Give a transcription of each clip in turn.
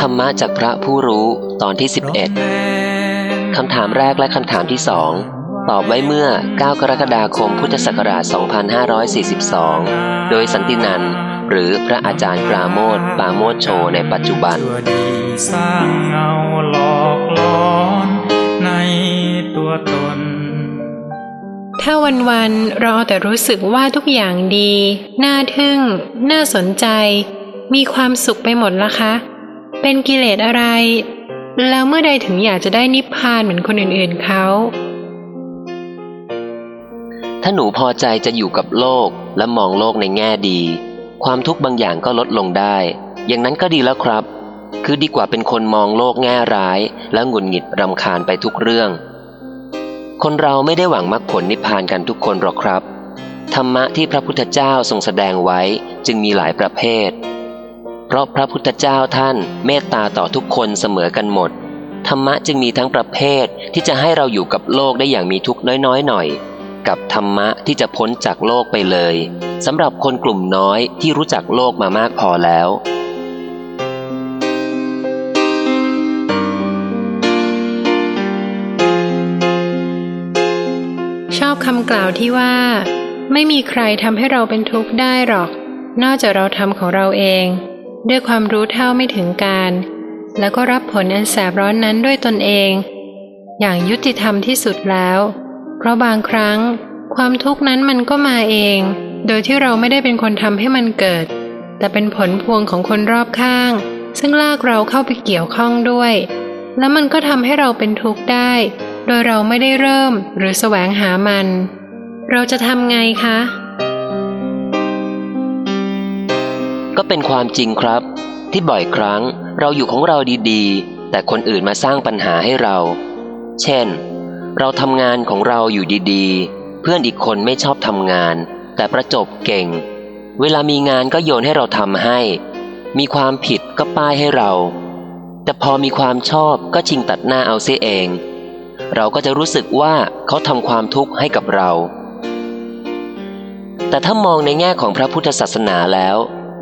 ธรรมะจากพระผู้รู้ตอนที่ 11 คำถามแรกและคำถามที่สองตอบไว้เมื่อ 9 กรกฎาคมพุทธศักราช 2542 โดยสันตินันท์หรือพระอาจารย์ปราโมทปราโมทโชในปัจจุบันตัวดีสร้างเงาหลอกหลอนในตัวตน ถ้าวันๆเราเอาแต่รู้สึกว่าทุกอย่างดี น่าทึ่ง น่าสนใจ มีความสุขไปหมดละคะ เป็นกิเลสอะไร แล้วเมื่อใดถึงอยากจะได้นิพพานเหมือนคนอื่นๆเขา ถ้าหนูพอใจจะอยู่กับโลกและมองโลกในแง่ดี ความทุกข์บางอย่างก็ลดลงได้ อย่างนั้นก็ดีแล้วครับ คือดีกว่าเป็นคนมองโลกแง่ร้าย และหงุดหงิดรำคาญไปทุกเรื่อง คนเราไม่ได้หวังมรรคผลนิพพานกันทุกคนหรอกครับ ธรรมะที่พระพุทธเจ้าทรงแสดงไว้จึงมีหลายประเภท เพราะพระพุทธเจ้าท่านเมตตาต่อทุกคนเสมอกันหมด ธรรมะจึงมีทั้งประเภทที่จะให้เราอยู่กับโลกได้อย่างมีทุกข์น้อยๆหน่อย กับธรรมะที่จะพ้นจากโลกไปเลยสำหรับคนกลุ่มน้อยที่รู้จักโลกมามากพอแล้วชอบคำกล่าวที่ว่า ไม่มีใครทำให้เราเป็นทุกข์ได้หรอก นอกจากเราทำของเราเอง ด้วยความรู้เท่าไม่ถึงการ แล้วก็รับผลอันแสบร้อนนั้นด้วยตนเอง อย่างยุติธรรมที่สุดแล้ว เพราะบางครั้ง ความทุกข์นั้นมันก็มาเอง โดยที่เราไม่ได้เป็นคนทำให้มันเกิด แต่เป็นผลพวงของคนรอบข้าง ซึ่งลากเราเข้าไปเกี่ยวข้องด้วย แล้วมันก็ทำให้เราเป็นทุกข์ได้ โดยเราไม่ได้เริ่มหรือแสวงหามัน เราจะทำไงคะ ก็เป็นความจริงครับ ที่บ่อยครั้งเราอยู่ของเราดีๆ แต่คนอื่นมาสร้างปัญหาให้เรา เช่น เราทำงานของเราอยู่ดีๆ เพื่อนอีกคนไม่ชอบทำงาน แต่ประจบเก่ง เวลามีงานก็โยนให้เราทำให้ มีความผิดก็ป้ายให้เรา แต่พอมีความชอบก็ชิงตัดหน้าเอาเสียเอง เราก็จะรู้สึกว่าเขาทำความทุกข์ให้กับเรา แต่ถ้ามองในแง่ของพระพุทธศาสนาแล้ว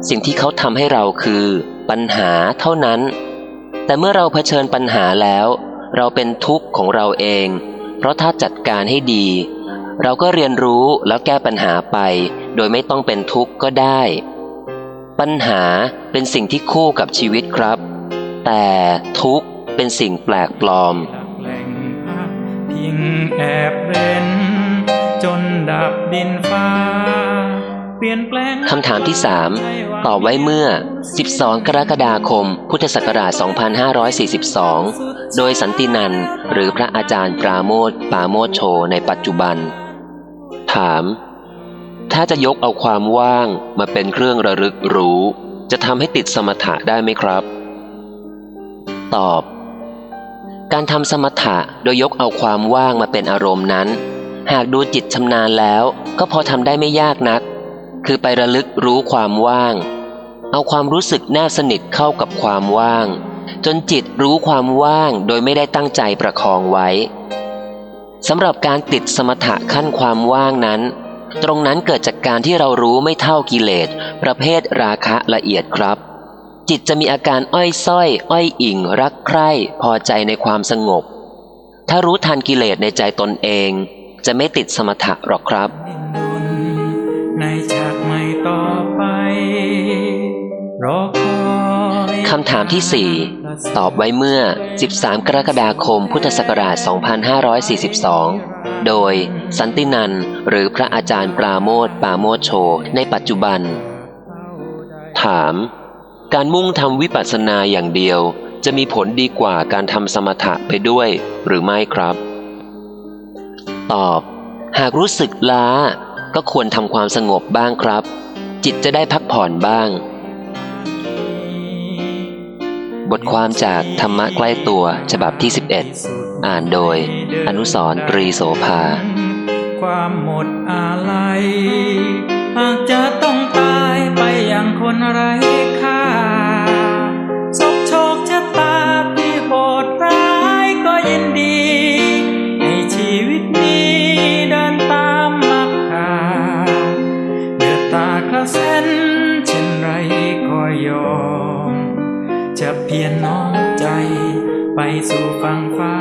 สิ่งที่เขาทำให้เราคือปัญหาเท่านั้น แต่เมื่อเราเผชิญปัญหาแล้ว เราเป็นทุกข์ของเราเอง เพราะถ้าจัดการให้ดี เราก็เรียนรู้แล้วแก้ปัญหาไป โดยไม่ต้องเป็นทุกข์ก็ได้ ปัญหาเป็นสิ่งที่คู่กับชีวิตครับ แต่ทุกข์เป็นสิ่งแปลกปลอมพิงแอบเร้นจนดับดินฟ้า คำถามที่ 3 ตอบไว้เมื่อ 12 กรกฎาคม พุทธศักราช 2542 โดยสันตินันหรือพระอาจารย์ปราโมทปราโมทโชในปัจจุบัน ถาม ถ้าจะยกเอาความว่างมาเป็นเครื่องระลึกรู้ จะทำให้ติดสมถะได้ไหมครับ ตอบ การทำสมถะโดยยกเอาความว่างมาเป็นอารมณ์นั้น หากดูจิตชำนาญแล้วก็พอทำได้ไม่ยากนัก คือไประลึกรู้ความว่าง เอาความรู้สึกแนบสนิทเข้ากับความว่าง จนจิตรู้ความว่างโดยไม่ได้ตั้งใจประคองไว้สำหรับการติดสมถะขั้นความว่างนั้น ตรงนั้นเกิดจากการที่เรารู้ไม่เท่ากิเลส ประเภทราคะละเอียดครับ จิตจะมีอาการอ้อยส้อย อ้อยอิ่ง รักใคร่ พอใจในความสงบ ถ้ารู้ทันกิเลสในใจตนเอง จะไม่ติดสมถะหรอกครับ ในฉากใหม่ต่อไปรอคอยคำถามที่ 4 ตอบไว้เมื่อ 13 กรกฎาคม พุทธศักราช 2542 โดยสันตินันหรือพระอาจารย์ปราโมทปราโมทโช ในปัจจุบัน ถาม การมุ่งทำวิปัสสนาอย่างเดียวจะมีผลดีกว่าการทำสมถะไปด้วยหรือไม่ครับ ตอบ หากรู้สึกล้า ก็ควรทำความสงบบ้างครับ จิตจะได้พักผ่อนบ้าง บทความจากธรรมะใกล้ตัวฉบับที่ 11 อ่านโดย อนุสรตรีโสภา ความหมดอาลัย จะเพียรน้อมใจ ไปสู่ฝั่งฟ้า